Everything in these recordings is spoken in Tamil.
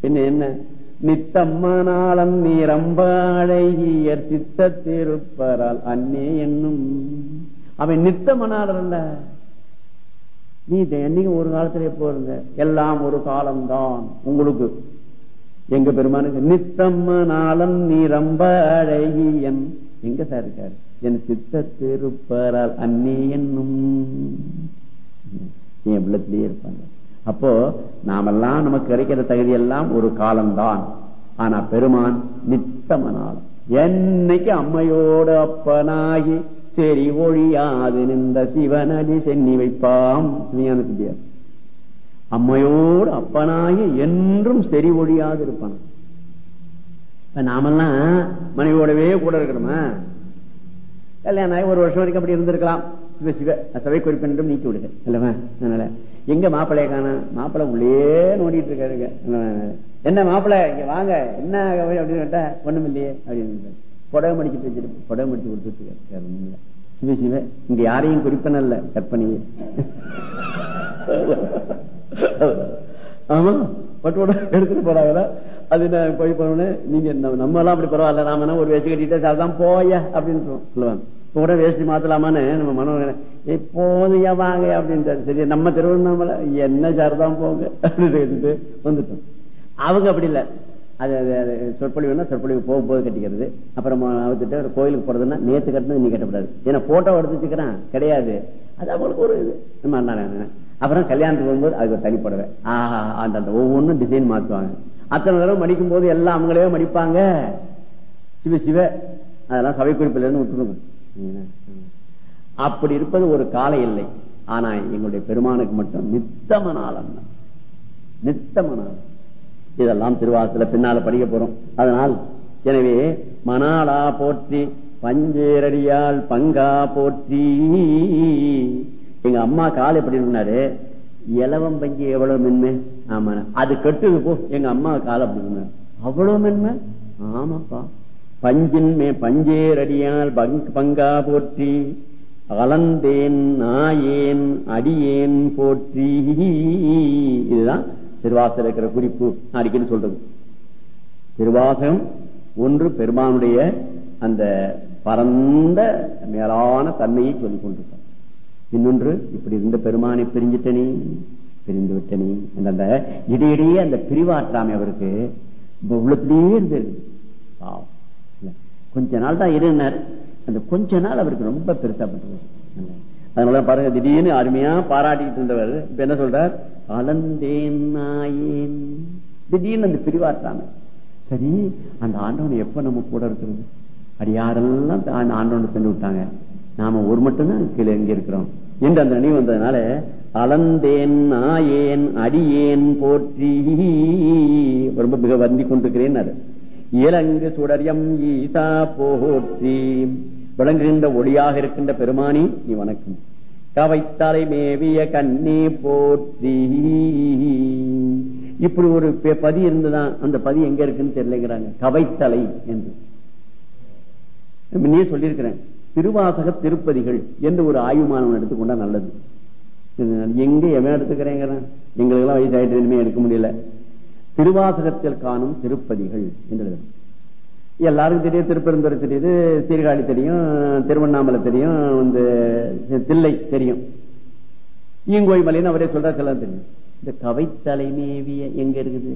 என்ன என்ன? நித்தம்மனாளன் நீரம்ப அழகியர் சித்த திருப்பரால் அன்னே என்னும். அவன் நித்தமனாளர் அல்ல. நீ என்னைக்கு ஒரு காலத்துல எப்போ இருந்த எல்லாம் ஒரு காலம்தான் உங்களுக்கு. எங்க பெருமானுக்கு நித்தம்மனாளன் நீரம்ப அழகியன் எங்க சார் இருக்காரு? என் சித்த திருப்பரால் அன்னே என்னும். என் உள்ளத்திலேயே இருப்பாங்க. அப்போ நாமெல்லாம் நமக்கு கிடைக்கிற தகுதி எல்லாம் ஒரு காலம்தான். ஆனா பெருமான் நித்தமனால் என்னைக்கு அம்மையோடு அப்பனாகி சரி ஒழியாது நின்ற சிவனடி சென்னி வைப்பாம். சிவஞான அம்மையோடு அப்பனாகி என்றும் செறி ஒழியாது இருப்பான். நாமெல்லாம் மனைவியோடவே கூட இருக்கணுமா? கல்யாணம் ஒரு வருஷம் வரைக்கும் அப்படி இருந்திருக்கலாம். சிவ சிவ சபை குறிப்பென்றும் நீக்கி விடுங்க இல்லவா? அதனால எங்க மாப்பிள்ளைய காண மாப்பிள்ளை உள்ளே நோண்டிட்டு இருக்காருங்க என்ன மாப்பிள்ளை இங்க வாங்க. என்ன அப்படின்னு கேட்டா ஒண்ணும் இல்லையே அப்படின்னு புடவை மடிச்சு வச்சிருப்போம் புடவை மடிச்சு கொடுத்துட்டு இருக்காரு. இல்ல சிவ சிவ இங்க யாரையும் குறிப்பனல்ல கற்பனையே. ஆமா பட்டோட எடுத்துட்டு போறாங்களா? அது என்ன போய் போனோன்னு நீங்க நம்ம எல்லாம் அப்படி பரவாயில்ல நாம ஒரு வயசு கட்டிட்டு அதான் போய அப்படின்னு சொல்லுவாங்க. கூட வேஷ்டி மாத்தலாமான்னு நம்ம மனோ எப்போதையா வாங்க? அப்படின்னு சரி நம்ம திருவண்ணாமலை என்ன சார்தான் போங்க? அப்படின்னு வந்துட்டோம். அவங்க அப்படி இல்லை. அது அது சொற்பொழிவுனா சொற்பொழிவு போகும்போது கட்டிக்கிறது. அப்புறம் அவத்துட்டு ஒரு கோயிலுக்கு போறதுன்னா நேத்து கட்டினது நீ கட்டக்கூடாது ஏன்னா போட்டோ எடுத்து வச்சுக்கிறான். கிடையாது. அது அவங்களுக்கு ஒரு இது. நம்ம அப்புறம் கல்யாணத்துக்கு போகும்போது அதுக்கு ஒரு தனிப்படவை ஆஹா அந்த அந்த ஒவ்வொன்றும் டிசைன் மாத்துவாங்க. அத்தனை தடவை மடிக்கும் போது எல்லாம் அவங்களே மடிப்பாங்க. சிவ சிவ. அதெல்லாம் சபை குறிப்பில இருந்து விட்டுருங்க. அப்படி இருப்பது ஒரு கால இல்லை. ஆனா எங்களுடைய பெருமானுக்கு மட்டும் நித்தமனாலம் நித்தமனாலம் இதெல்லாம் திருவாசல பின்னால படிக்க போறோம். அதனால் எனவே மணாலா போற்றி பஞ்சேரடியால் பங்கா போற்றி. எங்க அம்மா கால் எப்படி இருந்தாரு இலவம் பஞ்சு எவ்வளவு மென்மை? ஆமா அது கெட்டுது போ. எங்க அம்மா கால் அப்படி இருந்தாரு அவ்வளவு மென்மை? ஆமாப்பா. பஞ்சின் மே பஞ்சேரடியால் பங்கா போற்றி அலந்தேன் நாயேன் அடியேன் போற்றி. இதுதான் திருவாசல் இருக்கிற குறிப்பு. அடிக்கடி சொல்றது. திருவாசகம் ஒன்று பெருமானுடைய அந்த பரந்த மேலான தன்மையை சொல்லிக் கொண்டிருக்கார். இன்னொன்று இப்படி இருந்த பெருமானை பிரிஞ்சிட்டனே பிரிந்து விட்டனே அந்த இடையிடையே அந்த பிரிவாற்றாமை அவருக்கு உள்ளத்திலேயே இருந்தது. பாவம். கொஞ்ச நாள் தான் இருந்தார் அந்த கொஞ்ச நாள் அவருக்கு ரொம்ப பெருசா பட்டது அதனால பாருங்க திடீர்னு அருமையா பாராட்டிட்டு இருந்தவர் இப்ப என்ன சொல்றார்? அலந்தேன் நாயேன். திடீர்னு அந்த பிரிவாட்டாங்க சரி அந்த ஆண்டவன் எப்ப நம்ம கூட இருக்கிறது? அது யாரெல்லாம் ஆண்டவனை சென்று விட்டாங்க. நாம ஒரு மட்டும்தான் கீழே எங்க இருக்கிறோம்? என்று அந்த நினைவு வந்ததுனால அலந்தேன் நாயேன் அடியேன் போற்றி ரொம்ப மிக வந்தி கொண்டிருக்கிறேன் அது இலங்கு சுடரியம் ஈசா போற்றி விளங்குகின்ற ஒளியாக இருக்கின்ற பெருமானி நீ வணக்கம். கவைத்தலை மேவிய கண்ணே போற்றி. இப்படி ஒரு பதி இருந்துதான் அந்த பதி எங்க இருக்குன்னு தெரியலங்கிறாங்க. கவைத்தலை என்று. முன்னே சொல்லியிருக்கிறேன். திருவாசக திருப்பதிகள் என்று ஒரு ஆய்வு மாணவன் எடுத்துக்கொண்டா நல்லது. எங்க எவன் எடுத்துக்கிறேங்கிறான்? எங்களுக்கு எல்லாம் வயசாயிட்டு இனிமே எடுக்க முடியல. திருவாசகத்தில் காணும் திருப்பதிகள் என்று எல்லாருக்கும் தெரியும் திருப்பெருந்துறை தெரியுது சீர்காழி தெரியும் திருவண்ணாமலை தெரியும் வந்து தில்லை தெரியும். ஈங்கோய் மலைன்னு அவரே சொல்றாரு தெரியும். இந்த கவைத்தலை மேவிய எங்க இருக்குது?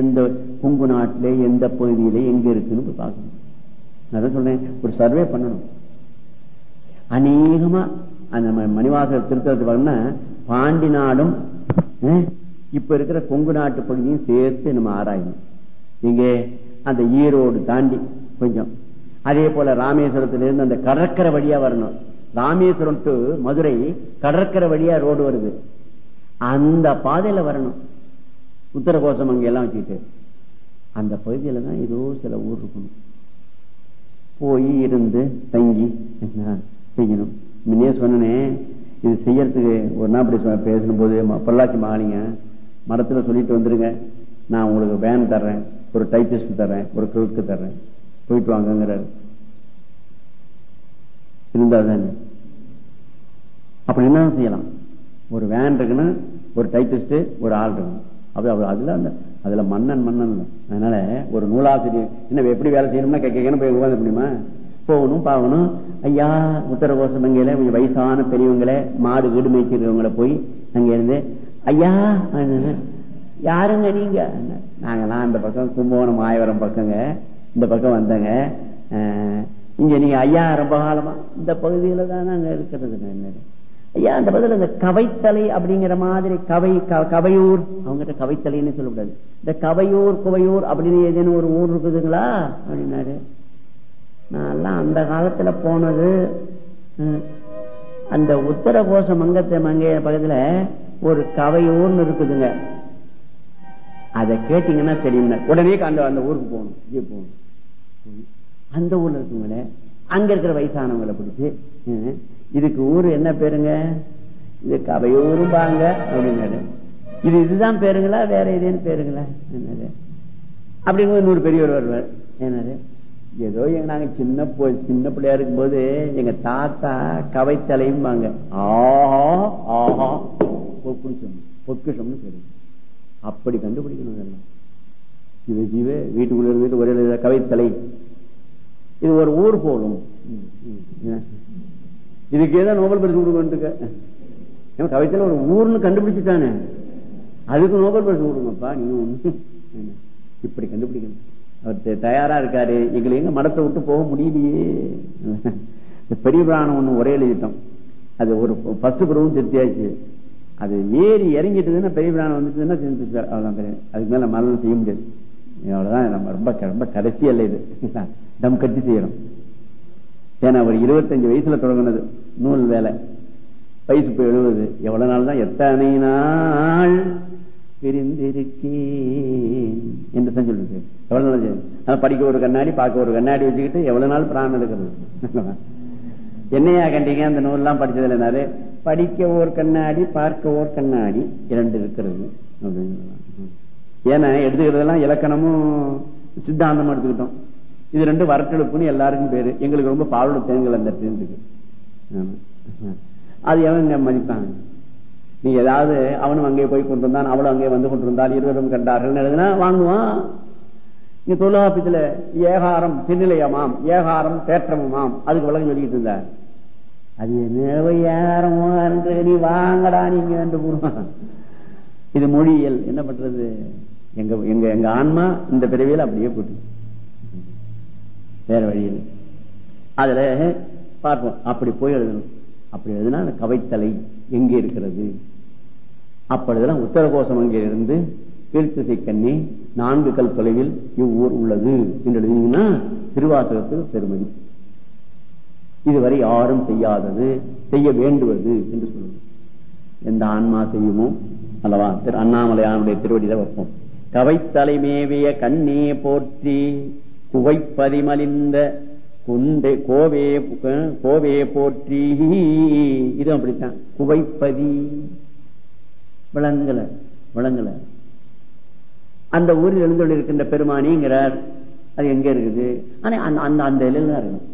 எந்த குங்கு நாட்டிலே எந்த பகுதியிலே எங்க இருக்குன்னு பார்க்கணும். அதான் சொல்றேன் ஒரு சர்வே பண்ணணும். அநேகமா அந்த மணிவாச திருத்தலத்து பாண்டி நாடும் இப்ப இருக்கிற கொங்கு நாட்டு பகுதியும் சேர்த்து நம்ம ஆராயணும். இங்க அந்த ஈரோடு தாண்டி கொஞ்சம். அதே போல ராமேஸ்வரத்திலிருந்து அந்த கடற்கரை வழியா வரணும். ராமேஸ்வரம் டு மதுரை கடற்கரை வழியா ரோடு வருது. அந்த பாதையில வரணும். உத்தரகோசம் அங்க எல்லாம் வச்சுக்கிட்டு. அந்த பகுதியில தான் ஏதோ சில ஊர் இருக்கணும். போய் இருந்து தங்கி செய்யணும். முன்னே சொன்னேன் இது செய்யறதுக்கு ஒரு நாள் அப்படி பேசணும் போது பொள்ளாச்சி மாலிங்க மரத்துல சொல்லிட்டு வந்துருங்க. நான் உங்களுக்கு வேன் தர்றேன் ஒரு டைபிஸ்ட் தர்றேன் ஒரு கிழக்கு தர்றேன். போயிட்டு வாங்கிறாரு இருந்தா தானே அப்படி என்ன செய்யலாம்? ஒரு வேன் இருக்குன்னா ஒரு டைபிஸ்ட் ஒரு ஆள் இருக்கணும். அப்படி அதுல அந்த அதுல மன்னன் மன்னன் அதனால ஒரு நூலாசிரியர் என்ன எப்படி வேலை செய்யணும்னா கேட்கணும் போய் உட்காந்து முடியுமா? போகணும் பார்க்கணும் ஐயா உத்தரகோசம் மங்கையில கொஞ்சம் வயசான பெரியவங்களை மாடு வீடு மேய்ச்சிருக்கவங்களை போய் அங்க இருந்து ஐயா யாருங்க நீங்க? நாங்கெல்லாம் இந்த பக்கம் கும்பகோணம் மாயவரம் பக்கங்க. இந்த பக்கம் வந்தங்க. அஹ், இங்க நீங்க ஐயா ரொம்ப காலமா? இந்த பகுதியில தான் நாங்க இருக்கிறது ஐயா அந்த பதில் இந்த கவைத்தலை அப்படிங்கிற மாதிரி கவை க- கவையூர். அவங்ககிட்ட கவைத்தலைன்னு சொல்லக்கூடாது. இந்த கவையூர் குவையூர் அப்படின்னு ஏதேனும் ஒரு ஊர் இருக்குதுங்களா? அப்படின்னாரு. நான் அந்த காலத்துல போனது ம், அந்த உத்தரகோச மங்கத்தை மங்கைய பக்கத்துல ஒரு கவையூர்னு இருக்குதுங்க. அதை கேட்டீங்கன்னா தெரியும் உடனே அந்த அந்த ஊருக்கு போகணும். இங்கே போகணும். அந்த ஊர்ல இருக்குங்களே அங்க இருக்கிற வயசானவங்களை பிடிச்சு இதுக்கு ஊர் என்ன பேருங்க? இது கவையூரும் பாங்க அப்படின்னாரு. இது இதுதான் பேருங்களா? வேற ஏதேன்னு பேருங்களா? என்னது? அப்படிங்கும்போது நூறு பெரியவர் வருவார். என்னது? ஏதோ எங்க நாங்க சின்ன போ- சின்ன பிள்ளையா இருக்கும்போது எங்க தாத்தா கவைத்தலையும்பாங்க ஆஹா ஆஹா. பொக்குஷம் பொக்குஷம்னு சொல்லு அப்படி கண்டுபிடிக்கணும் இதெல்லாம் ஜீவ ஜீவ வீட்டுக்குள்ள இருந்துட்டு ஒரே கவித்தலை இது ஒரு ஊர் போலும் இதுக்கேதான் ம், நோபல் பரிசு கொடுக்க ஏன் கவிதையில ஒரு ஊர்னு கண்டுபிடிச்சிட்டானே அதுக்கு நோபல் பரிசு கொடுங்கப்பா நீங்க ஒண்ணு இப்படி கண்டுபிடிக்கணும் அவர் தயாரா இருக்காரு எங்களை எங்க மடத்தை விட்டு போக முடியலையே பெரிய பிராணம் ஒண்ணு ஒரே எழுதிட்டோம் அது ஒரு ஃபர்ஸ்ட் குரூவும் திருப்தியாச்சு அது ஏறி இறங்கிட்டதுன்னா பெரிய பிராணம் வந்துட்டுன்னா திருப்பி அவ்வளவுதான் பெரிய அதுக்கு மேல மரணம் செய்ய முடியாது. அவ்வளவுதான் நம்ம ரொம்ப ரொம்ப கடைசி அல்ல இது. தம் கட்டி செய்யணும். ஏன்னா ஒரு இருபத்தஞ்சு வயசுல தொடங்கினது நூல் வேலை. வயசு போய் எழுபது எவ்வளவு நாள் தான் எத்தனை நாள் பிரிந்திருக்கேன். என்று தான் எவ்வளவு நாள்? படிக்க ஒரு கண்ணாடி பார்க்க ஒரு கண்ணாடி வச்சுக்கிட்டு எவ்வளவு நாள் பிராணம் எடுக்கிறது? என்னையா கண்டீங்க? அந்த நூல்லாம் படிச்சதுல என்னாரு படிக்க ஓர் கண்ணாடி பார்க்க ஓர் கண்ணாடி இரண்டு இருக்கிறது. அப்படின்னு ஏன்னா எடுத்துக்கிறதெல்லாம் இலக்கணமும் சித்தாந்தமும் எடுத்துக்கிட்டோம். இது ரெண்டு வரட்டெழுப்புன்னு எல்லாருக்கும் பேரு. எங்களுக்கு ரொம்ப பாலோட தேங்கல் அந்த இடத்துல அது எவங்க மதிப்பாங்க? நீ ஏதாவது அவனும் அங்கே போய் கொண்டிருந்தான் அவளும் அங்கே வந்து கொண்டிருந்தால் இருவரும் கண்டார்கள் எழுதுனா வாங்குவான். இங்க தொழிலாபத்துல ஏகாரம் திருநிலையமாம் ஏகாரம் தேற்றமுமாம். அதுக்கு விளக்கம் சொல்லிட்டு இருந்தார். அது என்ன ஏகாரம் நீ வாங்கடா நீங்க என்று கூறுவான். இது மொழியியல். என்ன பண்றது? எங்க எங்க எங்க ஆன்மா இந்த பிறவியில் அப்படியே போட்டு. வேற வழியில் அதுல பார்ப்போம். அப்படி போய் எழுதணும். அப்படி எழுதுனா அந்த கவைத்தலை எங்கே இருக்கிறது? அப்பொழுதெல்லாம் உத்தரகோசம் அங்கே இருந்து கீழ்த்திசை கண்ணி நான்கு கல் தொலைவில் இவ்வூர் உள்ளது. என்று எழுதினீங்கன்னா திருவாசகத்துக்கு பெருமதி. இதுவரை யாரும் செய்யாதது செய்ய வேண்டுவது என்று சொல்லுவோம் எந்த ஆன்மா செய்யுமோ அல்லவா? திரு அண்ணாமலையானுடைய திருவடியில வைப்போம். கவைத்தலை மேவிய கண்ணே போற்றி குவைப்பதிமலிந்த குண்டை கோவே கோவே போற்றி. இது அப்படித்தான். குவைப்பதி விளங்கல விளங்கல அந்த ஊரில் எழுந்தொழி இருக்கின்ற பெருமானிங்கிறார். அது எங்க இருக்குது? ஆனா அந்த அந்த அந்த இலையில தான் இருக்கணும்.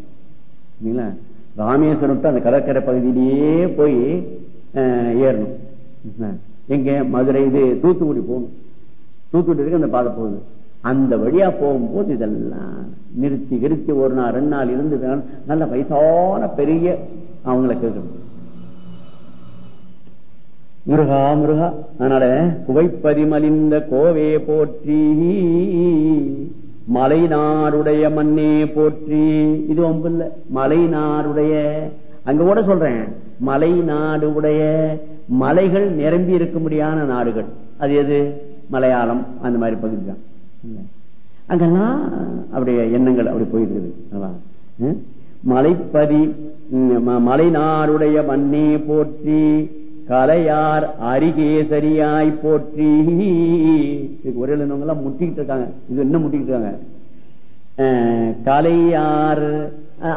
இல்லைங்களா? ராமேஸ்வரம் அந்த கடற்கரை பகுதியிலேயே போய் அஹ், ஏறணும். எங்க? மதுரை இது தூத்துக்குடி போகணும். தூத்துக்குடி இருக்கு அந்த பாதை போகுது. அந்த வழியா போகும்போது இதெல்லாம் நிறுத்தி நிறுத்தி ஒரு நாள் ரெண்டு நாள் இருந்து நல்ல வயசான பெரிய அவங்களை கேட்கணும். முருகா முருகா. அதனால குவைப்பதிமலிந்த கோவையை போற்றி. மலைநாடுடைய மண்ணே போற்றி. இது ஒம்பு இல்ல மலைநாடுடைய அங்க கூட சொல்றேன். மலை நாடு உடைய மலைகள் நிரம்பி இருக்கும்படியான நாடுகள். அது எது? மலையாளம் அந்த மாதிரி பகுதி தான். அங்கெல்லாம் அப்படியே எண்ணங்கள் அப்படி போயிருக்குது மலைப்பதி ம், ம- மண்ணே போற்றி. கலையார் அரிகேசரியாய் போற்றி. ஒரே எழுந்தவங்க எல்லாம் முட்டிக்கிட்டு இருக்காங்க. இது என்ன முட்டிக்கிட்டு இருக்காங்க? அஹ், கலையார்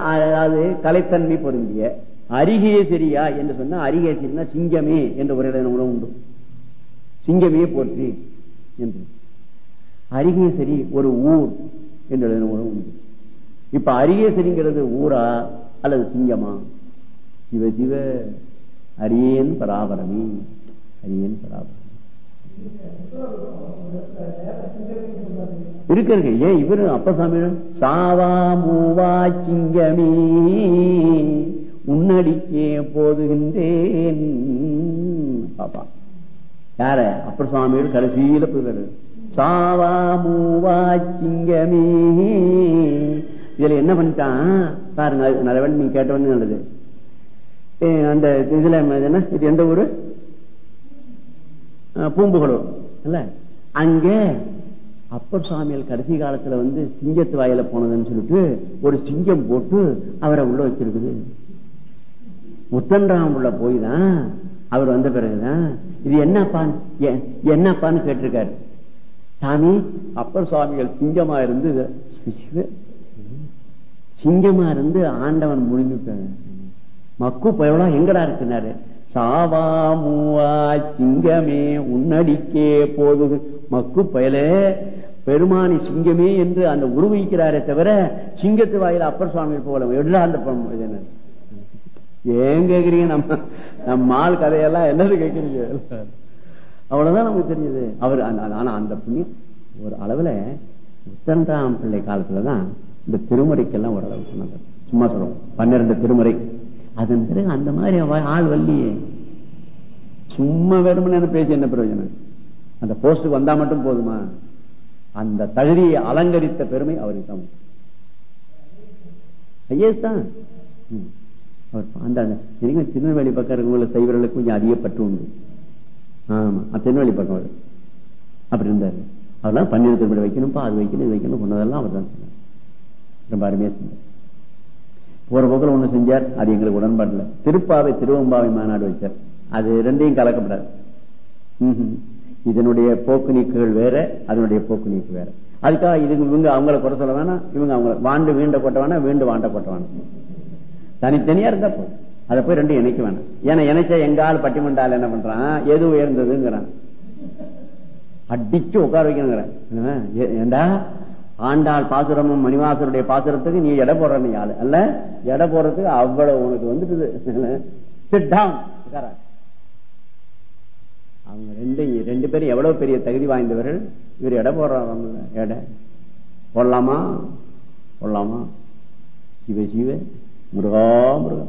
அதாவது கலைத்தன்மை பொருந்திய அரிகேசரியா என்று சொன்னா அரிகேசரினா சிங்கமே என்ற ஒரு உணவு உண்டு. சிங்கமே போற்றி என்று. அரிகேசரி ஒரு ஊர் என்று எழுதினவங்களும் உண்டு. இப்ப அரிகேசரிங்கிறது ஊரா அல்லது சிங்கமா? சிவ சிவ அரியன் பராபரமி. அரியன் பராபரமே. இருக்கு இருக்கு ஏன் இவரு அப்பசாமி சாவா மூவா சிங்கமே உன்னடிக்கே போதுகின்றேன். பாப்பா. யார? அப்பர் சுவாமியோட கடைசியில போயிருக்காரு சாவா மூவா சிங்கமே. இதுல என்ன பண்ணிட்டான்? பாருங்க அது நல்லவன் நீங்க கேட்டவன் நல்லது. அந்த இதுல என்ன? இது எந்த ஊரு? அஹ், பூம்புகளூர் இல்ல? அங்க அப்பர் சுவாமிகள் கடைசி காலத்துல வந்து சிங்கத்து வாயில போனதுன்னு சொல்லிட்டு ஒரு சிங்கம் போட்டு அவரை உள்ள வச்சிருக்குது. முத்தன்ராம் உள்ள போய் தான் அவர் வந்த பிறகுதான். இது என்னப்பா என்னப்பான்னு கேட்டிருக்காரு. சாமி அப்பர் சுவாமிகள் சிங்கமா இருந்து சிங்கமா இருந்து ஆண்டவன் முடிஞ்சுட்டாங்க மக்கு பயவளா எங்கடா இருக்குனாரு? சாவா மூவா சிங்கமே உன்னடிக்கே போது மக்கு பயலே பெருமானி சிங்கமே என்று அந்த உருவிக்கிறாரே தவிர சிங்கத்து வாயில அப்பர் சுவாமி போல எல்லாம் அந்த பணம் இது ஏன் கேக்குறீங்க? நம்ம நம்ம ஆள் கதையெல்லாம் என்னது கேக்குறீங்க? அவ்வளவுதான் நமக்கு தெரிஞ்சது. அவர் அந்த- ஆனா அந்த புண்ணியம் ஒரு அளவுல உத்தன்ராம் பிள்ளை காலத்துலதான் இந்த திருமுறைக்கெல்லாம் ஓரளவு சொன்னாங்க. சும்மா சொல்றோம். பன்னிரண்டு திருமுறை. அதன் பிறகு அந்த மாதிரி ஆள் வல்லியே சும்மா வேணும்னு பேசி என்ன பிரயோஜனம்? அந்த போஸ்டுக்கு வந்தா மட்டும் போதுமா? அந்த தகுதியை அலங்கரித்த பெருமை அவருக்கு தான். தான் அந்த திருநெல்வேலி பக்கம் இருக்கவங்களுக்கு சைவர்களுக்கு கொஞ்சம் அதிக உண்டு. ஆமா திருநெல்வேலி பக்கம் அவர். அப்படி இருந்தாரு. அதெல்லாம் பன்னீர் திருமணம் வைக்கணும்ப்பா அது வைக்கணும் இது வைக்கணும் சொன்னதெல்லாம் அவர் தான் சொன்னார். ரொம்ப அருமையா சொன்னார். ஒரு போக்கில் ஒண்ணு செஞ்சார் அது எங்களுக்கு உடன்பாடு இல்லை திருப்பாவை திருவம்பாவை மாநாடு வச்சார் அது ரெண்டையும் கலக்கப்படாது. இதனுடைய போக்கு நீக்குகள் வேற அதனுடைய போக்கு நீக்கு வேற. அதுக்காக இது இவங்க அவங்கள குறை சொல்ல வேணாம் இவங்க அவங்கள வாண்டு வீண்ட கொட்ட வேணாம் வீண்டு வாண்ட கொட்ட வேணாம். தனித்தனியா இருந்தா போதும். அதை போய் ரெண்டும் இணைக்க வேணாம். ஏன்னா இணைச்சா எங்க ஆள் பட்டிமண்டால் என்ன பண்றான்? எது உயர்ந்ததுங்கிறான். அடிச்சு உட்கார வைக்கணுங்கிறேன். ஏண்டா? ஆண்டாள் பாசுரமும் மணிவாசருடைய பாசுரத்துக்கு நீ எடை போடுற நீ ஆளு அல்ல எடை போடுறதுக்கு அவ்வளவு உனக்கு வந்துட்டு அவங்க ரெண்டு ரெண்டு பேரும் எவ்வளவு பெரிய தகுதி வாய்ந்தவர்கள்? இவர் எடை போடுறாங்க எடை. போடலாமா? போடலாமா? சிவ சிவ. முருகா முருகா.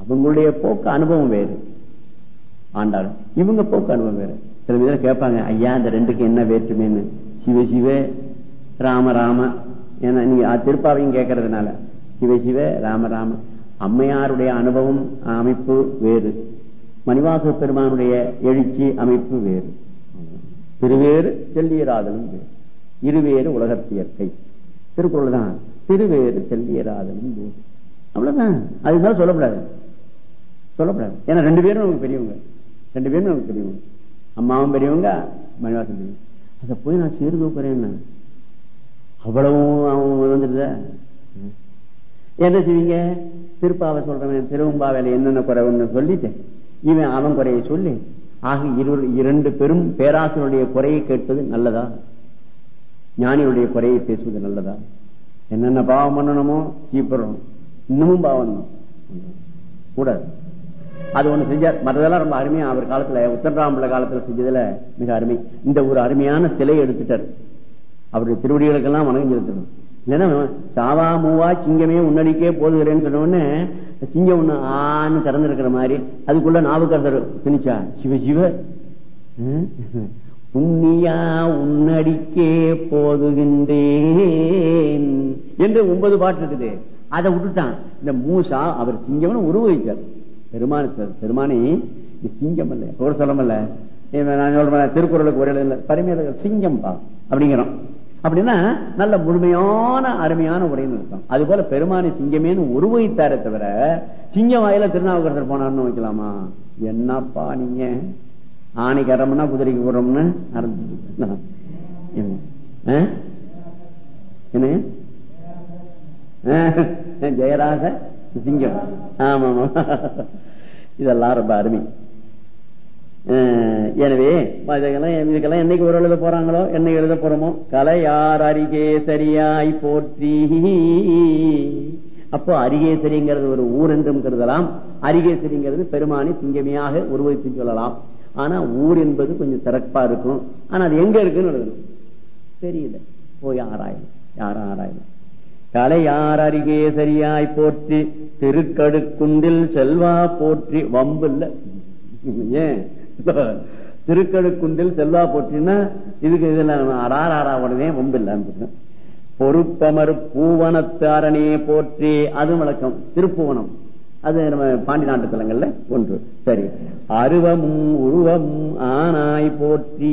அவங்களுடைய போக்கு அனுபவம் வேறு. ஆண்டாள் இவங்க போக்கு அனுபவம் வேறு. சில பேர் கேட்பாங்க ஐயா இந்த ரெண்டுக்கு என்ன வேற்றுமைன்னு? சிவ சிவ. ராம ராம. ஏன்னா நீங்க திருப்பாவையும் கேட்கறதுனால. சிவ சிவ ராம ராம. அம்மையாருடைய அனுபவம் அமைப்பு வேறு. மணிவாச பெருமானுடைய எழுச்சி அமைப்பு வேறு. திருவேறு செல்லியராதலும் வேறு. இருவேறு உலகத்தியற்கை திருக்குறள் தான். திருவேறு செல்லியராதலும் வேறு. அவ்வளவுதான். அதுதான் சொல்லக்கூடாது சொல்லப்படாது. ஏன்னா ரெண்டு பேரும் நமக்கு பெரியவங்க. ரெண்டு பேரும் நமக்கு பெரியவங்க. அம்மாவும் பெரியவங்க மணிவாசன் பெரியவங்க. அதை போய் நான் சீர்தூக்குறேன்னு அவ்வளவும் அவன் வந்துடுத என்ன செய்வீங்க? திருப்பாவை சொல்றவன் திருவம்பாவையில என்னென்ன குறைவுன்னு சொல்லிட்டு இவன் அவன் குறையை சொல்லி. ஆக இரு இரண்டு பெரும் பேராசிரியருடைய குறையை கேட்பது நல்லதா? ஞானியுடைய குறையை பேசுவது நல்லதா? என்னென்ன பாவம் பண்ணணுமோ சீப்பிடணும் இன்னமும் பாவம் கூடாது. அது ஒண்ணு செஞ்சார். மற்றதெல்லாம் ரொம்ப அருமையா அவர் காலத்துல உத்தரராமல காலத்துல செஞ்சதுல மிக அருமை. இந்த ஒரு அருமையான சிலை எடுத்துட்டார். அவருடைய திருவடிகளுக்கெல்லாம் வணங்கி செலுத்தணும் இல்லைன்னா சாவா மூவா சிங்கமே உன்னடிக்கே போதுகிறேன்னு சொன்ன உடனே சிங்கம் ஒண்ணு ஆன்னு திறந்திருக்கிற மாதிரி அதுக்குள்ள நாவுக்கரசர் திணிச்சா சிவ சிவ ம்? உன்னடிக்கே போதுகின்றேன் என்று ஒன்பது பாட்டு இருக்குது. அதை விட்டுட்டான். இந்த மூசா அவர் சிங்கம்னு உருவகிச்சார். பெருமான பெருமானி சிங்கம் அல்ல. ஒரு சொல்லமல்ல நான் சொல்றேன் திருக்குறளுக்கு ஒரு இல்லை பரிமையில சிங்கம் பா அப்படிங்கிறோம் அப்படின்னா நல்ல முழுமையான அருமையான உரைன்னு இருக்கும் அது போல பெருமானி சிங்கமேன்னு உருவகித்தாரே தவிர சிங்கம் வாயில திருநாவுக்கரசர் போனார்னு வைக்கலாமா? என்னப்பா நீங்க? ஆணைக்கு அறம்னா குதிரைக்கு போறோம்னு ஆரம்பிச்சு என்ன? ஜெயராக சிங்கம். ஆமா ஆமா இதெல்லாம் ரொம்ப அருமை. எனவே இதெல்லாம் இதுக்கெல்லாம் என்னைக்கு ஒரு எழுத போறாங்களோ என்னைக்கு எழுத போறோமோ? கலை யார் அருகே சரியாய் போற்றி. அப்போ அரிகேசரிங்கிறது ஒரு ஊர் என்றும் கருதலாம். அரிகேசரிங்கிறது பெருமானி சிங்கமியாக உருவகித்து சொல்லலாம். ஆனா ஊர் என்பது கொஞ்சம் சிறப்பா இருக்கும். ஆனா அது எங்க இருக்குன்னு எழுதணும். தெரியல. போய் ஆராயணும். யாரும் ஆராயணும்? கலையார் அருகே சரியாய் போற்றி திருக்கடுக்குண்டில் செல்வா போற்றி. வம்பு இல்ல. ஏன்? திருக்கழுக்குண்டில் செல்லா போற்றினா இதுக்கு இதுல அடார் உடனே வம்பு பொறுப்பமர் பூவனத்தாரணியை போற்றி அது வழக்கம் திருப்புவனம். அது நம்ம பாண்டி நாட்டு தலங்கள்ல ஒன்று. சரி. அருவமும் உருவமும் ஆனாய் போற்றி.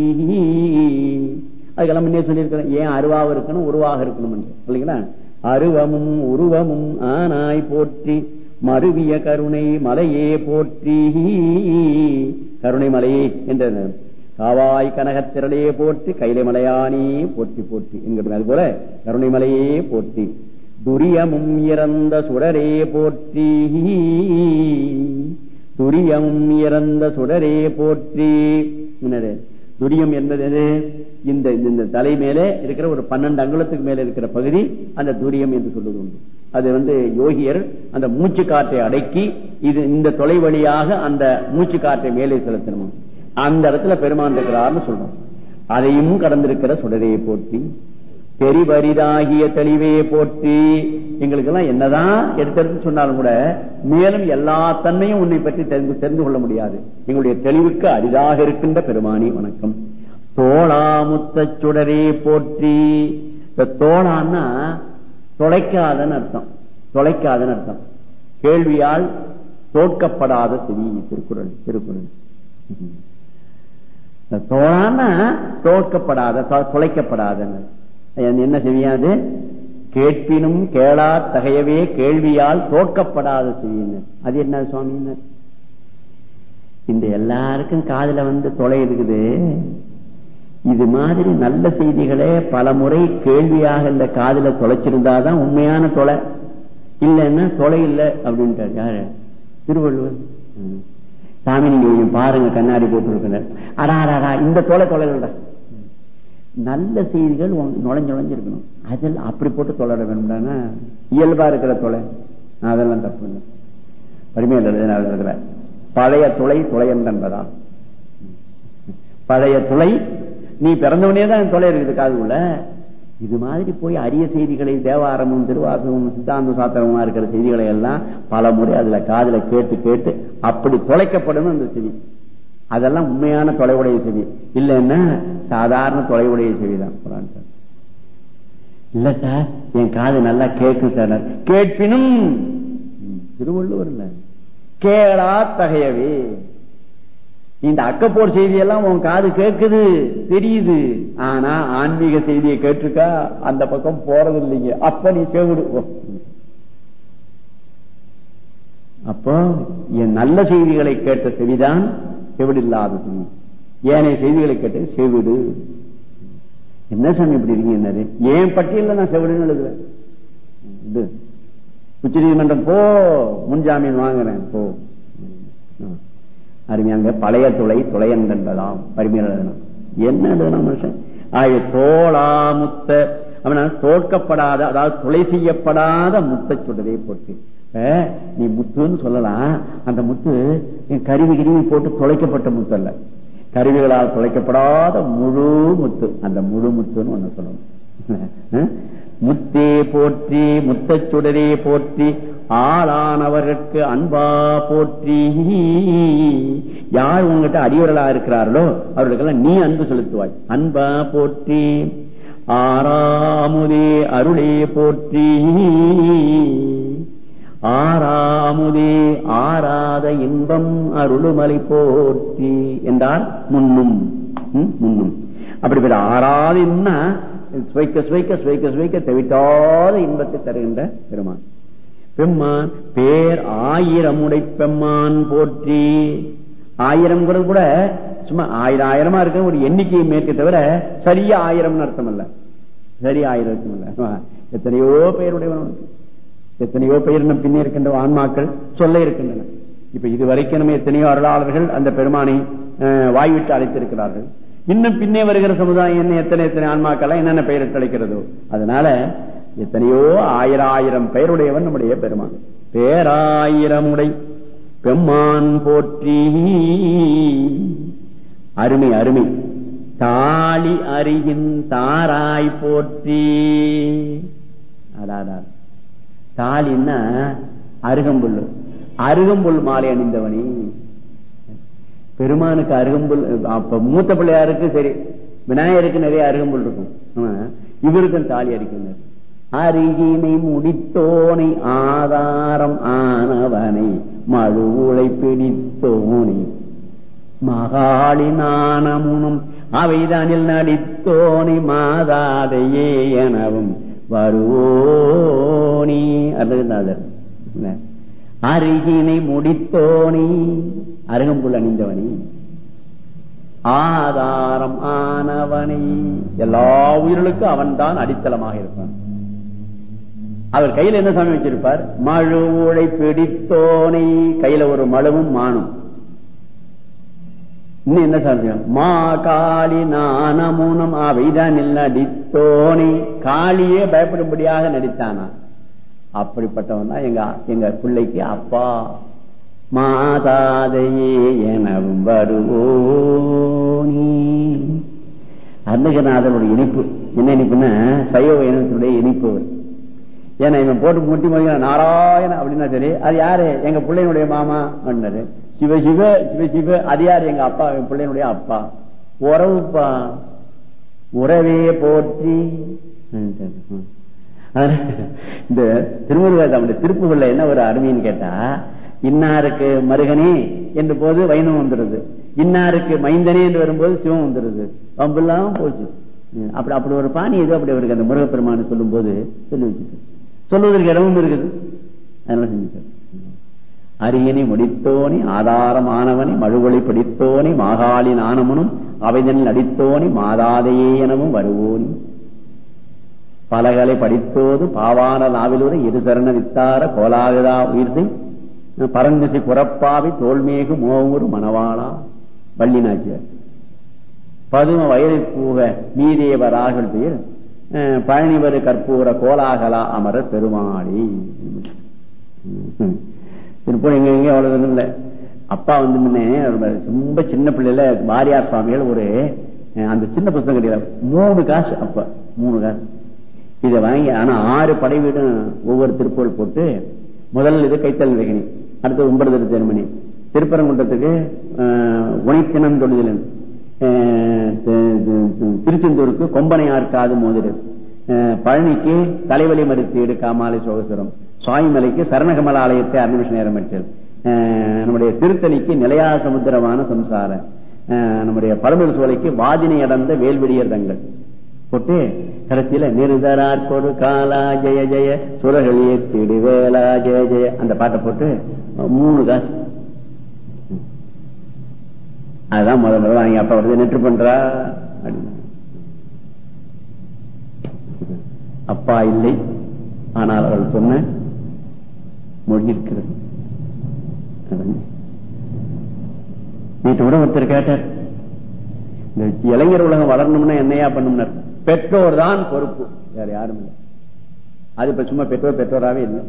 அதுக்கெல்லாம் முன்னே சொல்லியிருக்கிறேன் ஏன் அருவாக இருக்கணும் உருவாக இருக்கணும் இல்லைங்களா? அருவமும் உருவமும் ஆனாய் போற்றி. மருவிய கருணை மலையே போற்றி. கருணை மலையே என்ற காவாய் கனகத்திரளையே போற்றி கைலை மலையானே போற்றி போற்றி என்கிறது அது போல கருணை மலையே போற்றி துரியமும் இறந்த சுடரே போற்றி துரியமும் இறந்த சுடரே போற்றி என்னது? துரியம் என்பது இந்த இந்த தலை மேலே இருக்கிற ஒரு பன்னெண்டு அங்குலத்துக்கு மேல இருக்கிற பகுதி அந்த துரியம் என்று சொல்வது உண்டு. அது வந்து யோகியர் அந்த மூச்சு காற்றை அடக்கி இது இந்த தொலை வழியாக அந்த மூச்சு காற்றை மேலே செலுத்தணும்? அந்த இடத்துல பெருமான் இருக்கிறார்னு சொல்றோம். அதையும் கடந்திருக்கிற சுடரையை போற்றி பெரிவரிதாகிய தெளிவையை போற்றி. எங்களுக்கு எல்லாம் என்னதான் எடுத்தெடுத்து சொன்னாலும் கூட மேலும் எல்லா தன்மையும் உன்னை பற்றி தெரிந்து தெரிந்து கொள்ள முடியாது. எங்களுடைய தெளிவுக்கு அரிதாக இருக்கின்ற பெருமானி வணக்கம். தோளாமுத்த சுடரே போற்றி. இந்த தோளான்னா தொலைக்காதன்னு அர்த்தம். தொலைக்காதன்னு அர்த்தம். கேள்வியால் தோற்கப்படாத செவி திருக்குறள் திருக்குறள். தோழாம தோற்கப்படாத தொலைக்கப்படாத என்ன செவியாது கேட்பினும் கேளா தகையவே கேள்வியால் தோற்கப்படாத செவியினர் அது என்ன சுவாமியினர் இந்த எல்லாருக்கும் காதல வந்து தொலை இருக்குது. இது மாதிரி நல்ல செய்திகளே பல முறை கேள்வியாக இந்த காதல தொலைச்சிருந்தாதான் உண்மையான தொலை. இல்லைன்னா தொலை இல்லை அப்படின்ட்டார். யாரு? திருவள்ளுவர். சாமி நீங்க பாருங்க கண்ணாடி போட்டு இருக்கிற அடா இந்த தொலை தொலைகள்டா. நல்ல செய்திகள் நுழைஞ்சு நுழைஞ்சிருக்கணும். அதில் அப்படி போட்டு தொலைற வேணும்டானா? இயல்பா இருக்கிற தொலை. அதெல்லாம் தப்பு இல்லை. பழைய துளை துளை என்பதா பழைய துளை நீ பிறந்தவனே தான் தொலை இருக்குது காதுக்குள்ள இது மாதிரி போய் அரிய செய்திகளை தேவாரமும் திருவாசகமும் சித்தாந்த சாத்திரமா இருக்கிற செய்திகளை எல்லாம் பல முறை அதுல காதுல கேட்டு கேட்டு அப்படி தொலைக்கப்படும் அந்த செவி அதெல்லாம் உண்மையான தொலைவுடைய செவி இல்லைன்னா சாதாரண தொலைவுடைய செவிதான் குரான் சார். இல்ல சார் என் காது நல்லா கேட்கும் சார். கேட்பினும். திருவள்ளுவர் இல்ல. கேளா தகையவே இந்த அக்கப்போர் செய்தியெல்லாம் உன் காது கேட்குது தெரியுது. ஆனா ஆன்மீக செய்தியை கேட்டிருக்கா? அந்த பக்கம் போறது இல்லைங்க அப்ப நீ செவிடு அப்போ என் நல்ல செய்திகளை கேட்ட செவிதான் செவிடில்லாத ஏனைய செய்திகளை கேட்ட செவிடு. என்ன சாமி இப்படி இருக்கீங்க ஏன் பட்டியல நான் செவிடுன்னு எழுதுவேன் உச்ச நீதிமன்றம் போ முன்ஜாமீன் வாங்குறேன் போ. அருமையாங்க பழைய துளை துளையன் என்பதாம் அருமையில் என்ன எழுதணும் மனுஷன் ஆகிய தோளாமுத்த அவன தோற்கப்படாத அதாவது துளை செய்யப்படாத முத்த சுடரை போட்டு. நீ முத்துன்னு சொல்லலாம். அந்த முத்து கருவி கிருவி போட்டு துளைக்கப்பட்ட முத்து அல்ல. கருவிகளால் துளைக்கப்படாத முழு முத்து. அந்த முழு முத்துன்னு ஒண்ணு சொல்லணும். முத்தே போற்றி முத்தச்சுடரே போற்றி ஆளானவர்களுக்கு அன்பா போற்றி. யார் உங்ககிட்ட அடியவர்களா இருக்கிறார்களோ அவர்களுக்கெல்லாம் நீ அன்பு செலுத்துவாய். அன்பா போற்றி. ஆறாமுதே அருளே போற்றி. ஆறாமுதே ஆறாத இன்பம் அருளுமலை போற்றி. என்றால் முன்னும். முன்னும். அப்படிப்பட்ட ஆறாதுன்னா சுவைக்க சுவைக்க சுவைக்க சுவைக்க தவிட்டாத இன்பத்தை தருகின்ற பெருமான். பெம்மான் பேர் ஆயிரம் உடை பெம்மான் போற்றி. ஆயிரம் கூட சும்மா ஆயிரம் ஆயிரமா இருக்க ஒரு எண்ணிக்கையை மேற்க தவிர சரியா ஆயிரம் அர்த்தம் அல்ல சரி ஆயிரம் இல்ல எத்தனையோ பெயருடையவன் எத்தனையோ பெயர் நம் பின்னே இருக்கின்ற ஆன்மாக்கள் சொல்ல இருக்கின்றன. இப்ப இதுவரைக்கும் நம்ம எத்தனையோ அருளாளர்கள் அந்த பெருமானை வாய்விட்டு அழைத்திருக்கிறார்கள். இன்னும் பின்னே வருகிற சமுதாயம் என்ன எத்தனை எத்தனை ஆன்மாக்கள் என்னென்ன பெயர் அழைக்கிறதோ அதனால எத்தனையோ ஆயிரம் ஆயிரம் பெயருடையவன் நம்முடைய பெருமான். பேராயிரமுடை பெம்மான் போற்றி. அருமை அருமை. தாலி அருகின் தாராய் போற்றி. அடாடா. தாலின்னா அருகம்புல். அருகம்புல் மாலை அணிந்தவனே. பெருமானுக்கு அருகம்புல் அப்ப மூத்த பிள்ளையாருக்கு சரி விநாயகருக்கு நிறைய அருகம்புல் இருக்கும். இவருக்கும் தாலி அடிக்கின்றார் அருகினை முடித்தோனை ஆதாரம் ஆனவனை மழுவுளை பிடித்தோனை. மகாளி நாணமுனும் அவைதானில் நடித்தோனை மாதாதையே எனவும் வருவோனி. அருகநாதர் அருகினை முடித்தோனி அருகம்புல் அணிந்தவனி. ஆதாரம் ஆனவனை. எல்லா உயிர்களுக்கும் அவன்தான் அடித்தளமாக இருப்பான். அவர் கையில என்ன சாமி வச்சிருப்பார்? மழு உழை பிடித்தோனை. கையில ஒரு மழுவும் மானும். இன்னும் என்ன சாமி மா காளி நானமுனம் அவைதான் நடித்தோனை. காளியே பயப்படும்படியாக நடித்தானா? அப்படிப்பட்டவன் தான் எங்க எங்க பிள்ளைக்கு அப்பா. மாதாதையே எனவும் வருவோனி அருணகிரிநாதனுடைய இனிப்பு. என்ன இனிப்புன்னா சைவ இனத்தினுடைய இனிப்பு ஏன்னா இவன் போட்டு முட்டி மொழியா நாராயண அப்படின்னா சரி அது யாரு? எங்க பிள்ளையினுடைய மாமா அப்படின்னாரு சிவ சிவ சிவ சிவ அது யாரு? எங்க அப்பா என் பிள்ளையினுடைய அப்பா. உறவுப்பா. உறவே போற்றி. இந்த திருமுருகர் நம்முடைய திருப்புகள்ல என்ன ஒரு அருமைன்னு கேட்டா இன்னாருக்கு மருகனே என்று போது வைணவம் வந்துடுது. இன்னாருக்கு மைந்தனே என்று வரும்போது சிவம் வந்துடுது. வம்பெல்லாம் போச்சு. அப்படி அப்படி ஒரு பாணி எது அப்படி அவருக்கு அந்த முருகப்பெருமானு சொல்லும் போது சொல்லி வச்சுட்டு சொல்லுவதற்கு இடமும் இருக்குது. அதனால செஞ்சுட்டார் அரியணை முடித்தோனி ஆதாரமானவனை மழுவொளி பிடித்தோனி மாகாளி நாணமனும் அவைதனில் அடித்தோனி மாதாதையே எனவும் வருவோனி. பலகலை படித்தோது பாவான நாவிலுரை இருசரண வித்தார கோலாகதா உயிர்த்தை பரந்திசை குறப்பாவி தோல்மேகு மோவூர் மணவாளா? வள்ளி நாச்சியார் பதும வயதை பூக மீதேவராகல் பெயர். பழனிவர் பழனிவரு கற்பூர கோலாகலா அமர பெருமாளி. திருப்பூர் எங்க எங்க அவ்வளவு தூரம் அப்பா வந்து முன்னே ரொம்ப சின்ன பிள்ளைல வாரியார் சுவாமிகள் ஒரு அந்த சின்ன புத்தகம் கிடையாது மூணு காசு அப்ப மூணு காசு. இதை வாங்கி ஆனா ஆறு படை வீடும் ஒவ்வொரு திருப்பூர் போட்டு முதல்ல இது கைத்தல் வேகினி அடுத்து ஒன்பது ஜெர்மனி. திருப்பரங்குன்றத்துக்கு உனைத்தினம் தொழுதலன் திருச்செந்தூருக்கு கொம்பனையார் காது மோதிரர் அஹ், பழனிக்கு தலைவலி மறுத்தீடு காமாலை சோகசுரம். சுவாமிமலைக்கு சரணகமல ஆலயத்தை அறுநிமிஷ நேரம் அடித்தல். நம்முடைய திருத்தணிக்கு நிலையா சமுத்திரமான சம்சார. நம்முடைய பழமுதல் சோலைக்கு வாதினை அடர்ந்த வேல்வெளியர் தங்கள். போட்டு கடைசியில நிருதரார் கொடு காலா ஜெய ஜெய சுரகளியே திடுவேலா ஜெய ஜெய அந்த பாட்டை போட்டு மூணு காசு அதுதான் முதல் முதல்ல வாங்கி அப்பா வருது நெற்று பண்றா. அப்பா இல்லை. ஆனால் அவள் சொன்ன மொழி இருக்கிறது நேற்று கூட ஒருத்தர் கேட்டார் இந்த இளைஞர் உலகம் வளரணும்னா என்னையா பண்ணும்னார். பெற்றோர் தான் பொறுப்பு. வேற யாரும் இல்லை. அது இப்ப சும்மா பெற்றோர் பெற்றோராவே இல்லை.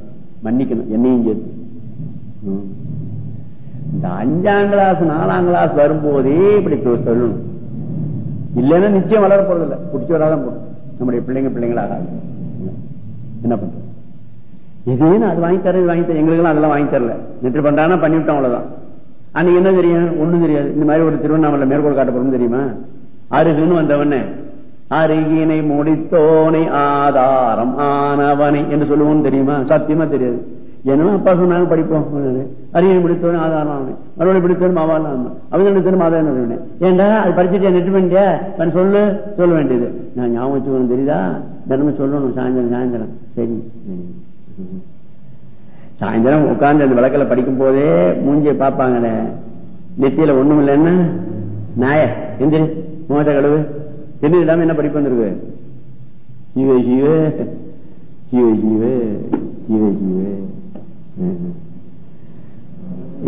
மன்னிக்கணும். என்னையும் சேர்த்து. இந்த அஞ்சாம் கிளாஸ் நாலாம் கிளாஸ் வரும்போதே இப்படி சொல்லணும். இல்லைன்னா நிச்சயம் வளர போறது இல்லை பிடிச்சி வராதான் போடும் நம்முடைய பிள்ளைங்க பிள்ளைங்களாக என்ன பண்றது? இதே அது வாங்கி தரேன் வாங்கி தரேன். எங்களுக்கு அதெல்லாம் வாங்கி தரல. நெற்று பண்றானா பண்ணிவிட்டோம் அவ்வளவுதான். அன்னைக்கு என்ன தெரியும்? ஒண்ணும் தெரியாது. இந்த மாதிரி ஒரு திருவண்ணாமலை மேற்கோள் காட்ட தெரியுமா? அருகுன்னு வந்தவனே. அருகினை முடித்தோனை ஆதாரம் ஆனவனை என்று சொல்லுவோம் தெரியுமா? சத்தியமா தெரியாது. என்னமோ அப்பா சொன்னாங்க படிப்போம் அருகினை பிடித்தவன் ஆதாரம் மறுபடியும் பிடித்தவன் மாவாலாம் அவங்க எடுத்தோம் ஆதாரம் ஏன்டா அது படிச்சுட்டு நெட்டு பண்ணிட்டியா? நான் சொல்லு சொல்ல வேண்டியது. நான் ஞாபகம் வச்சுக்கணும் தெரியுதா? தினமும் சொல்லணும் சாயந்தரம் சாயந்தரம். சரி. சாயந்தரம் உட்கார்ந்து அந்த விளக்கல படிக்கும் போதே மூஞ்சிய பாப்பாங்களே நெத்தியில ஒண்ணும் இல்லைன்னா நாய. எந்திரி. முகத்தை கழுவு. எந்திரிடாம என்ன படிப்பு வந்துருக்கு? சிவ சிவ சிவ சிவ சிவ சிவ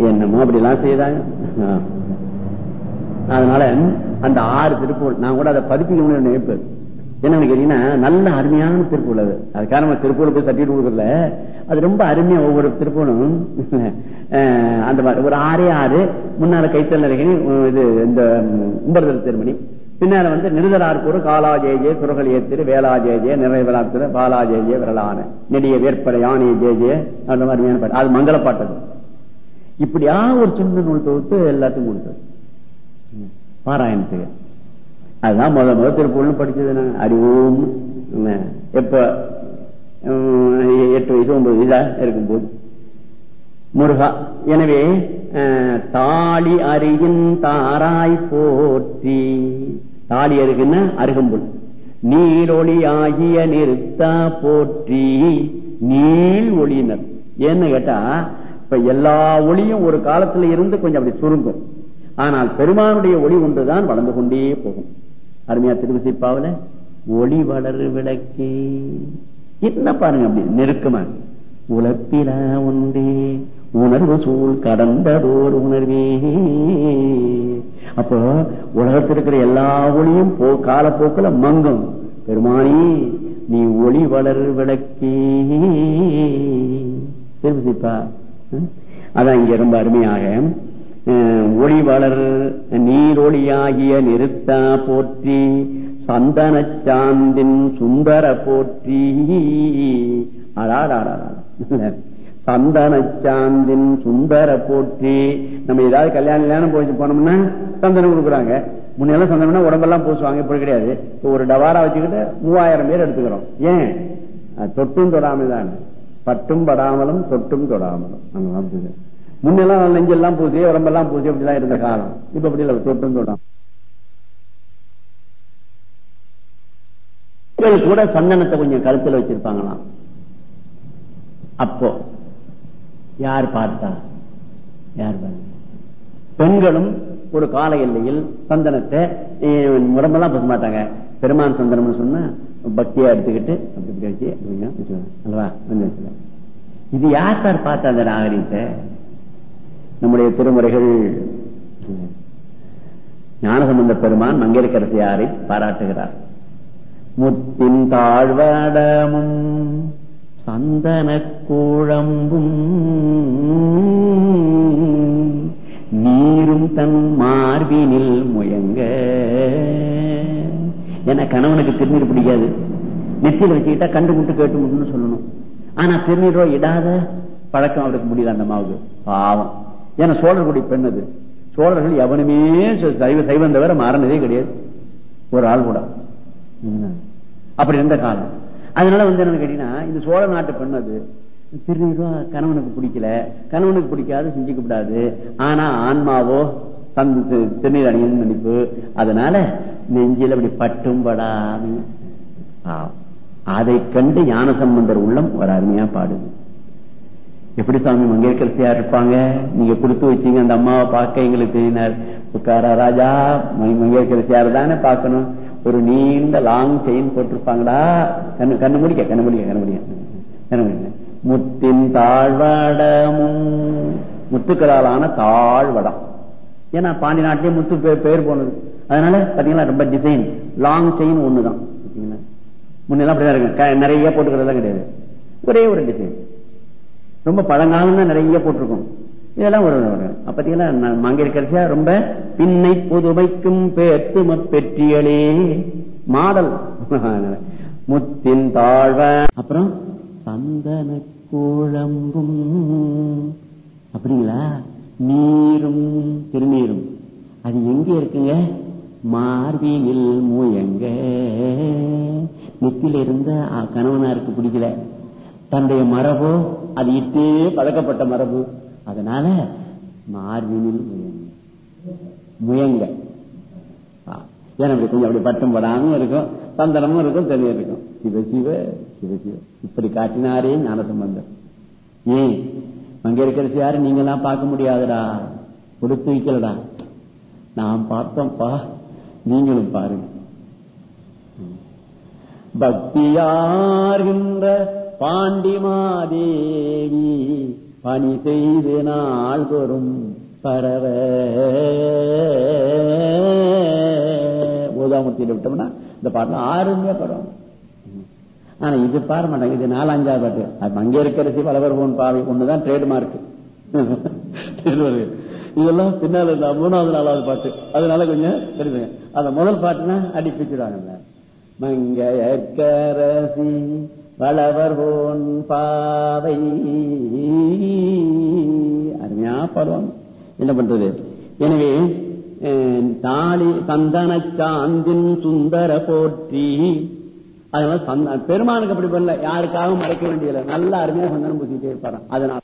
என்னமோ அப்படிலாம் செய்தாங்க. அதனால அந்த ஆறு திருப்பூர் நான் கூட அதை பதிப்பிக்கணும்னு நினைப்பேன் என்னன்னு கேட்டீங்கன்னா நல்ல அருமையான திருப்பூர் அது. அதுக்காக நம்ம திருப்பூர் போய் சட்டிட்டு கொடுக்கல அது ரொம்ப அருமையா ஒவ்வொரு திருப்பூரும் அந்த மாதிரி ஒரு ஆறே ஆறு. முன்னால கைத்தல் நிறைகனி இது இந்த உம்பர்தல் திருமணி. பின்னால வந்து நிருதரார்பூர் காலா ஜெய சுரகல் ஏத்திரு வேளா ஜெய நிறைவலாத்திரு நிறைவேலாத்திரு பாலா ஜெய விரலான நெடிய வேற்படை யானை ஜெய ஜெய அந்த மாதிரியான பாட்டு. அது மங்கள பாட்டு இப்படியா ஒரு சின்ன நூல் தொகுத்து எல்லாத்துக்கும் கொடுத்தது பாராயணத்துக்கு. அதுதான் முத முத திருப்பூர்னு படிச்சது நான். அறிவோம். எப்ப எட்டு வயசு ஒன்பது வயசா இருக்கும்போது. முருகா. எனவே அஹ், தாலி அருகின் தாராய் போற்றி தாலி அருகுன்னா அருகம்புல். நீரொளி ஆகிய நிறுத்தா போற்றி நீள் ஒளியினர். ஏன்னு கேட்டா இப்ப எல்லா ஒளியும் ஒரு காலத்துல இருந்து கொஞ்சம் அப்படி சுருங்கும். ஆனால் பெருமானுடைய ஒளி ஒன்றுதான் வளர்ந்து கொண்டே போகும். அருமையா திருவிசைப்பாவில ஒளி வளரு விளக்கே. என்ன பாருங்க அப்படி நெருக்கமா? உழப்பில ஒன்றே உணர்வு சூழ் கடந்ததோர் உணர்வே. அப்போ உலகத்தில் இருக்கிற எல்லா ஒளியும் போ காலப்போக்கில் மங்கும். பெருமானி நீ ஒளி வளர் விளக்கே. தெரிவிப்பா அதான் இங்க ரொம்ப அருமையாக. ஒளி வளர் நீரொளியாகிய நிறுத்தா போற்றி சந்தன சாந்தின் சுந்தர போற்றி. அடாடாடா சந்தன சாந்தின் சுந்தர போற்றி. நம்ம ஏதாவது கல்யாணம் கல்யாணம் போயிட்டு போனோம்னா சந்தனம் கொடுக்குறாங்க. முன்னெல்லாம் சந்தனம்னா உடம்பெல்லாம் பூசுவாங்க இப்படி கிடையாது. ஒரு டவாரா வச்சுக்கிட்டு மூவாயிரம் பேர் எடுத்துக்கிறோம். ஏன்? தொட்டும் தொடாமல் தான். பட்டும் படாமலும் தொட்டும் தொடாமலும். முன்னெல்லாம் நெஞ்செல்லாம் பூசி உடம்பெல்லாம் பூசி அப்படிலாம் இருந்த காலம். இப்ப அப்படி இல்லை தொட்டும் தொடாம கூட சந்தனத்தை கொஞ்சம் கருத்துல வச்சிருப்பாங்களாம். அப்போ யார் பார்த்தா யார் பார்த்தா பெண்களும் ஒரு கால எல்லையில் சந்தனத்தை உடம்பெல்லாம் பூச மாட்டாங்க. பெருமான் சந்தனம்னு சொன்னா பக்தியா எடுத்துக்கிட்டு அப்படி இப்படி வச்சு அல்லவா? வந்து இது யார் சார் பார்த்த அந்த நாகரீகத்தை? நம்முடைய திருமுறைகள் ஞானசம்பந்த பெருமான் மங்கையரசியாரை பாராட்டுகிறார்? முத்தின் தாழ்வடமும் சந்தன கூழம்பும் நீரும் தன் மார்பினில் முயங்க. ஏன்னா கணவனுக்கு திருநீர் பிடிக்காது? நெத்தியில வச்சுக்கிட்டா கண்டு முட்டு கேட்டு முட்டுன்னு சொல்லணும். ஆனா திருநீரோ இடாத பழக்கம் அவருக்கு முடியல அந்த அம்மாவுக்கு பாவம். ஏன்னா சோழர்குடி பெண் அது. சோழர்கள் எவனுமே ச- சைவ சைவம் தவிர மாறினதே கிடையாது. ஒரு ஆள் கூட. அப்படி இருந்த காலம். அதனால வந்து என்னன்னு கேட்டீங்கன்னா இந்த சோழ நாட்டு பெண் அது. திருநீரோ கணவனுக்கு பிடிக்கல. கணவனுக்கு பிடிக்காது செஞ்சுக்க கூடாது. ஆனா ஆன்மாவோ தந்து திருநீர் அணியன்னு நினைப்பு. அதனால நெஞ்சில் அப்படி பட்டும் படாம அதை கண்டு ஞான சம்பந்தர் உள்ளம் ஒரு அருமையா பாடுது. எப்படி சாமி மங்கேற்கரசியா இருப்பாங்க? நீங்க கொடுத்து வச்சீங்க அந்த அம்மாவை பார்க்க எங்களுக்கு தெரியினார். ராஜா மங்கேற்கரசியார் தானே பார்க்கணும். ஒரு நீண்ட லாங் செயின் போட்டிருப்பாங்களா கண்ணு கண்ணு முடிக்க கண்ணு முடிக்க கண்ணு முடிக்க. கண்ணு முடிக்க. முத்தின் தாழ்வடமும் முத்துக்களாலான தாழ்வடம். ஏன்னா பாண்டி நாட்டிலேயே முத்து பேர் போனது. அதனால பாத்தீங்களா ரொம்ப டிசைன் லாங் செயின் ஒண்ணுதான். முன்னெல்லாம் அப்படிதான் இருக்கு க- நிறைய போட்டுக்கிறதுலாம் கிடையாது. ஒரே ஒரு டிசைன் ரொம்ப பழங்காலம் தான் நிறைய போட்டிருக்கும். இதெல்லாம் ஒரு ஒரு- மங்கையர் பாத்தீங்களா ரொம்ப பின்னை புதுமைக்கும் பேத்தும பெற்றியலே. மாடல் முத்தின் தாழ்வ. அப்புறம் சந்தன குழம்பும். அப்படிங்களா? நீரும் திருநீரும். அது எங்க இருக்குங்க? மார்பினில் மூயங்க நெத்தில இருந்த கணவனாருக்கு பிடிக்கல. தன்னுடைய மரபோ அது இட்டே பழக்கப்பட்ட மரபு. அதனால மார்பினில் முயங்க. முயங்க. ஏன்னா அப்படி கொஞ்சம் அப்படி பட்டம் படாம இருக்கும் சந்தனமும் இருக்கும் தெளிவு இருக்கும். சிவ சிவ சிவ சிவ. இப்படி காட்டினாரே ஞானசம்பந்தர். ஏன் அங்க இருக்கிற யாரு நீங்க எல்லாம் பார்க்க முடியாதுடா. கொடுத்து வைக்கலடா நான் பார்த்தோம்ப்பா நீங்களும் பாருங்க. பக்தியார்கின்ற பாண்டிமாதேவி பணி செய்து நாள் தோறும் பரவ ஓதாமத்தியில் விட்டோம்னா இந்த பாட்டுல ஆறுமையா பாடுவாங்க ஆனா இது பாட மாட்டாங்க. இது நாலஞ்சாவது பாட்டு. அது அங்கே இருக்கிறது பலவர் போன் பாவை ஒண்ணுதான் ட்ரேட் மார்க் இதெல்லாம் பின்னால இருந்தா மூணாவது நாலாவது பாட்டு. அதனால கொஞ்சம் தெரியுதுங்க அந்த முதல் பாட்டுனா அடி பிச்சுடாங்க மங்கையற்கரசி வளவர் போன் பாவை. அருமையா பாடுவாங்க. என்ன பண்றது? எனவே தாலி சந்தன சாந்தின் சுந்தர போற்றி. அதனால பெருமானுக்கு அப்படி பண்ணல. யாருக்காகவும் மறைக்க வேண்டியதில்லை. நல்ல அருமையா சந்தனம் பூசிக்கிட்டே இருப்பாராம். அதனால